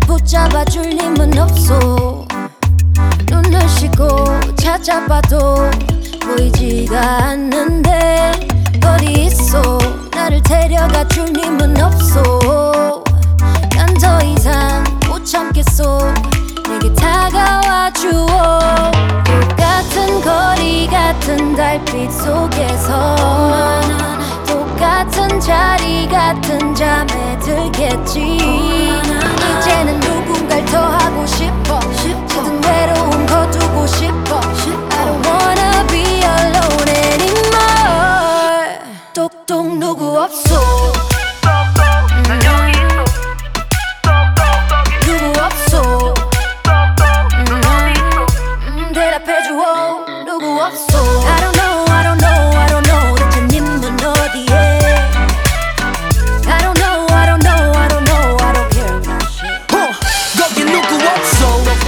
붙잡아줄 님은 없소 눈을 씻고 찾아봐도 보이지가 않는데 어디 있어. 나를 데려가 줄 님은 없소 난더 이상 못 참겠소 내게 다가와 주오 똑같은 거리 같은 달빛 속에서 똑같은 자리 같은 잠에 들겠지 anymore 똑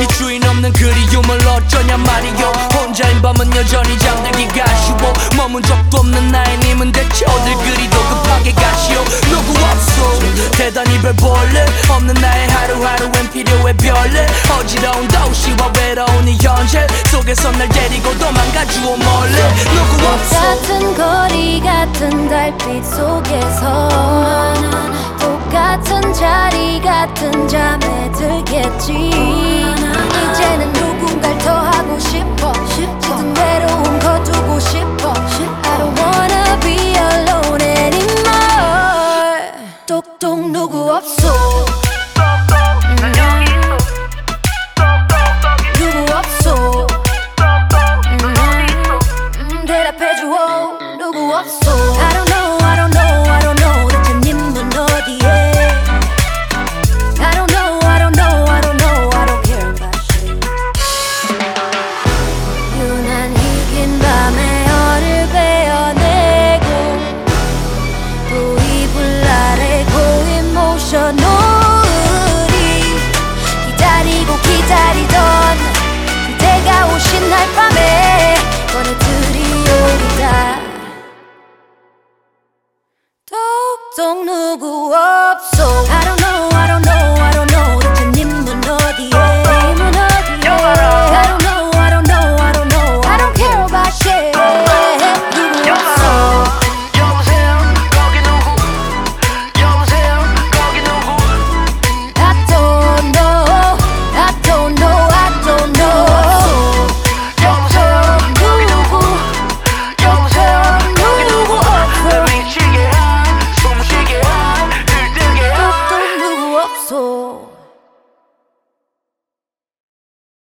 이 주인 없는 그리움을 어쩌냐 말이요. 혼자인 밤은 여전히 잠들기가 쉬워. 머문 적도 없는 나의 님은 대체 어딜 그리도 급하게 가시오. 누구 없어. 대단히 별 볼일 없는 나의 하루하루엔 필요해 별일 어지러운 도시와 외로운 이 현실 속에서 날 데리고 도망가주오 몰래. 누구 없어. 같은 거리 같은 달빛 속에서 똑같은 자리 같은 잠에 들겠지 누구 up. So I don't know, I don't know.